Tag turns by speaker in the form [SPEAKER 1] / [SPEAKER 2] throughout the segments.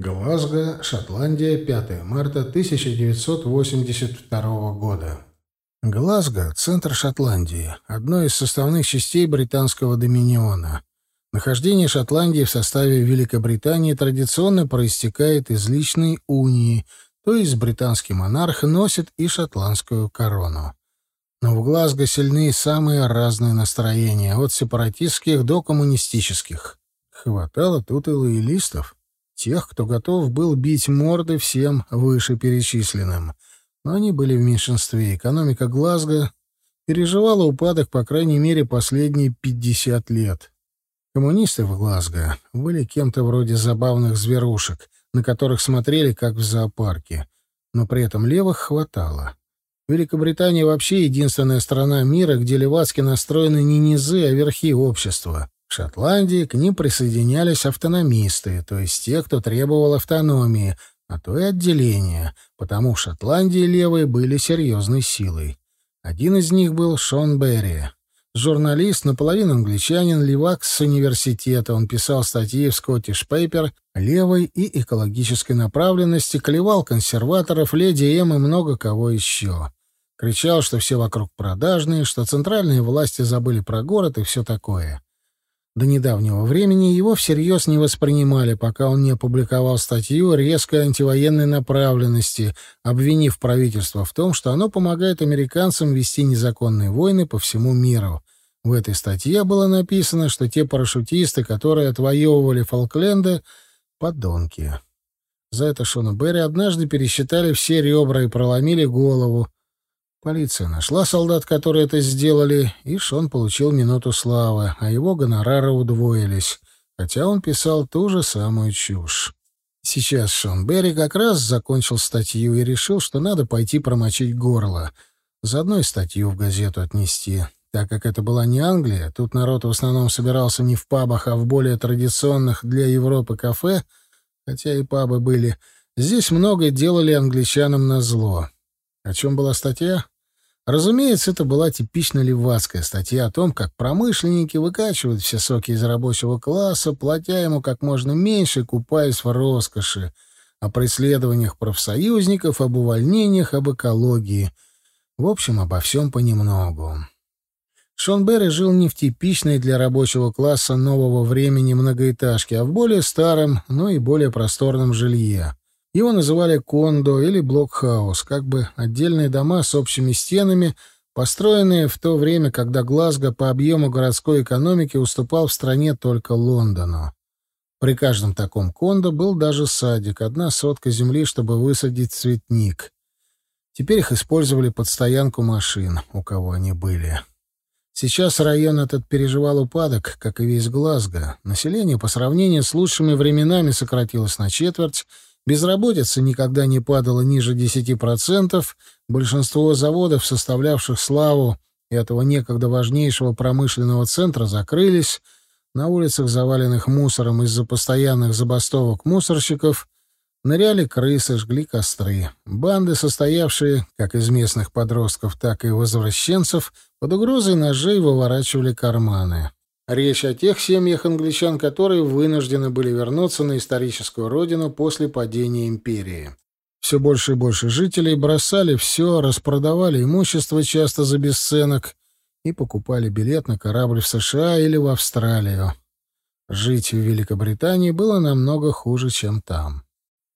[SPEAKER 1] Глазго, Шотландия, 5 марта 1982 года. Глазго — центр Шотландии, одной из составных частей британского доминиона. Нахождение Шотландии в составе Великобритании традиционно проистекает из личной унии, то есть британский монарх носит и шотландскую корону. Но в Глазго сильны самые разные настроения, от сепаратистских до коммунистических. Хватало тут и лоялистов, тех, кто готов был бить морды всем вышеперечисленным. Но они были в меньшинстве. Экономика Глазго переживала упадок, по крайней мере, последние 50 лет. Коммунисты в Глазго были кем-то вроде забавных зверушек, на которых смотрели как в зоопарке. Но при этом левых хватало. Великобритания вообще единственная страна мира, где левацки настроены не низы, а верхи общества. В Шотландии к ним присоединялись автономисты, то есть те, кто требовал автономии, а то и отделения, потому в Шотландии левые были серьезной силой. Один из них был Шон Берри. Журналист, наполовину англичанин, левак с университета. Он писал статьи в Scottish Paper левой и экологической направленности, клевал консерваторов, леди М и много кого еще. Кричал, что все вокруг продажные, что центральные власти забыли про город и все такое. До недавнего времени его всерьез не воспринимали, пока он не опубликовал статью резкой антивоенной направленности, обвинив правительство в том, что оно помогает американцам вести незаконные войны по всему миру. В этой статье было написано, что те парашютисты, которые отвоевывали Фолкленды, — подонки. За это Шона Берри однажды пересчитали все ребра и проломили голову, Полиция нашла солдат, которые это сделали, и Шон получил минуту славы, а его гонорары удвоились, хотя он писал ту же самую чушь. Сейчас Шон Берри как раз закончил статью и решил, что надо пойти промочить горло. Заодно и статью в газету отнести. Так как это была не Англия, тут народ в основном собирался не в пабах, а в более традиционных для Европы кафе, хотя и пабы были, здесь много делали англичанам на зло. О чем была статья? Разумеется, это была типично левацкая статья о том, как промышленники выкачивают все соки из рабочего класса, платя ему как можно меньше, купаясь в роскоши, о преследованиях профсоюзников, об увольнениях, об экологии. В общем, обо всем понемногу. Шон Берри жил не в типичной для рабочего класса нового времени многоэтажке, а в более старом, но и более просторном жилье. Его называли кондо или блокхаус, как бы отдельные дома с общими стенами, построенные в то время, когда Глазго по объему городской экономики уступал в стране только Лондону. При каждом таком кондо был даже садик, одна сотка земли, чтобы высадить цветник. Теперь их использовали под стоянку машин, у кого они были. Сейчас район этот переживал упадок, как и весь Глазго. Население по сравнению с лучшими временами сократилось на четверть, Безработица никогда не падала ниже 10%, большинство заводов, составлявших славу этого некогда важнейшего промышленного центра, закрылись, на улицах, заваленных мусором из-за постоянных забастовок мусорщиков, ныряли крысы, жгли костры. Банды, состоявшие как из местных подростков, так и возвращенцев, под угрозой ножей выворачивали карманы. Речь о тех семьях англичан, которые вынуждены были вернуться на историческую родину после падения империи. Все больше и больше жителей бросали все, распродавали имущество часто за бесценок и покупали билет на корабль в США или в Австралию. Жить в Великобритании было намного хуже, чем там.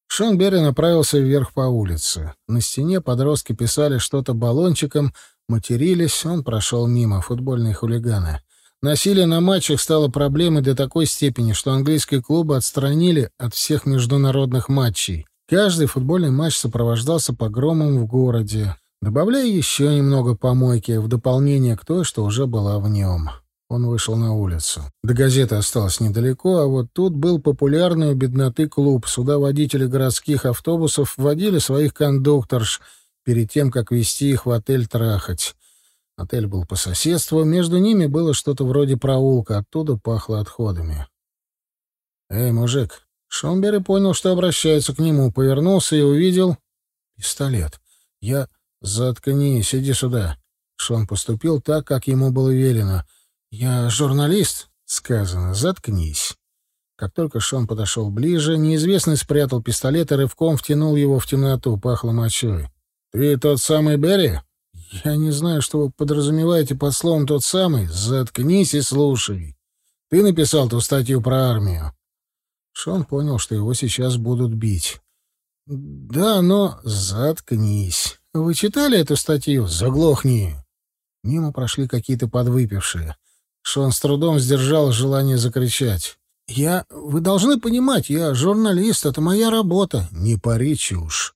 [SPEAKER 1] Шон Берри направился вверх по улице. На стене подростки писали что-то баллончиком, матерились, он прошел мимо, футбольные хулиганы — Насилие на матчах стало проблемой до такой степени, что английские клубы отстранили от всех международных матчей. Каждый футбольный матч сопровождался погромом в городе, добавляя еще немного помойки в дополнение к той, что уже была в нем. Он вышел на улицу. До газеты осталось недалеко, а вот тут был популярный у бедноты клуб. Сюда водители городских автобусов водили своих кондукторш перед тем, как вести их в отель трахать. Отель был по соседству, между ними было что-то вроде проулка, оттуда пахло отходами. «Эй, мужик!» Шомбери понял, что обращается к нему, повернулся и увидел... Пистолет. «Я... Заткнись, иди сюда!» Шон поступил так, как ему было велено. «Я журналист?» — сказано. «Заткнись». Как только Шон подошел ближе, неизвестный спрятал пистолет и рывком втянул его в темноту, пахло мочой. «Ты тот самый Берри?» «Я не знаю, что вы подразумеваете под словом «тот самый». Заткнись и слушай. Ты написал ту статью про армию». Шон понял, что его сейчас будут бить. «Да, но заткнись. Вы читали эту статью? Заглохни!» Мимо прошли какие-то подвыпившие. Шон с трудом сдержал желание закричать. «Я... Вы должны понимать, я журналист, это моя работа. Не пари чушь».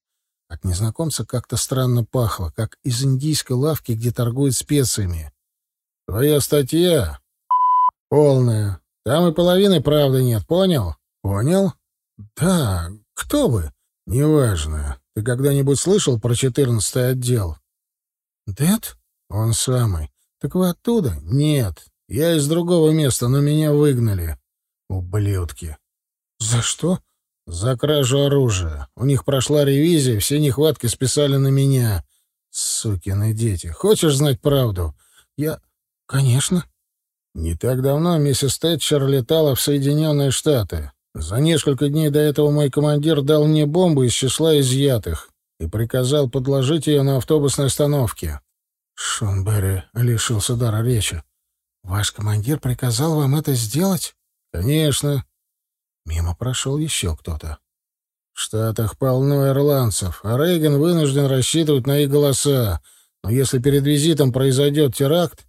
[SPEAKER 1] От незнакомца как-то странно пахло, как из индийской лавки, где торгуют специями. «Твоя статья полная. Там и половины правды нет, понял?» «Понял?» «Да. Кто вы?» «Неважно. Ты когда-нибудь слышал про четырнадцатый отдел?» «Дэд?» «Он самый. Так вы оттуда?» «Нет. Я из другого места, но меня выгнали. Ублюдки. За что? За кражу оружия. У них прошла ревизия, все нехватки списали на меня. Сукины дети. Хочешь знать правду? Я... Конечно. Не так давно миссис Тэтчер летала в Соединенные Штаты. За несколько дней до этого мой командир дал мне бомбу из числа изъятых и приказал подложить ее на автобусной остановке. Шон Берри лишился дара речи. «Ваш командир приказал вам это сделать?» «Конечно». Мимо прошел еще кто-то. В Штатах полно ирландцев, а Рейган вынужден рассчитывать на их голоса. Но если перед визитом произойдет теракт...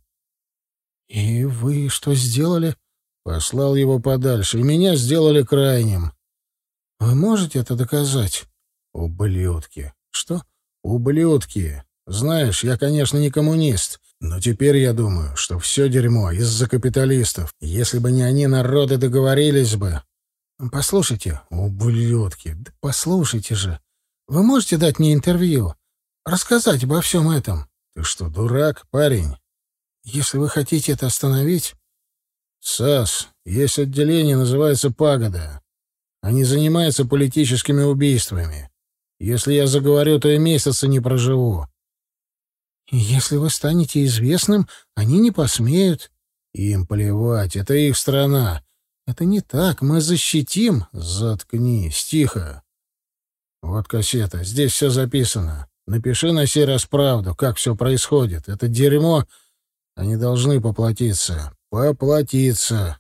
[SPEAKER 1] «И вы что сделали?» Послал его подальше, меня сделали крайним. «Вы можете это доказать?» «Ублюдки». «Что?» «Ублюдки. Знаешь, я, конечно, не коммунист, но теперь я думаю, что все дерьмо из-за капиталистов. Если бы не они, народы договорились бы. Послушайте, ублюдки, да послушайте же. Вы можете дать мне интервью? Рассказать обо всем этом? Ты что, дурак, парень? Если вы хотите это остановить... САС, есть отделение, называется «Пагода». Они занимаются политическими убийствами. Если я заговорю, то и месяца не проживу. Если вы станете известным, они не посмеют. Им плевать, это их страна. Это не так, мы защитим. Заткнись, тихо. Вот кассета, здесь все записано. Напиши на сей раз правду, как все происходит. Это дерьмо, они должны поплатиться. Поплатиться.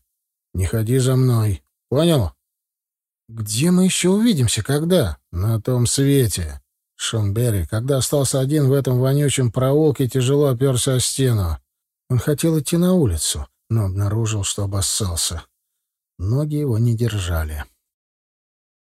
[SPEAKER 1] Не ходи за мной. Понял? Где мы еще увидимся, когда? На том свете. Шон Берри, когда остался один в этом вонючем проулке, тяжело оперся о стену. Он хотел идти на улицу, но обнаружил, что обоссался. Ноги его не держали.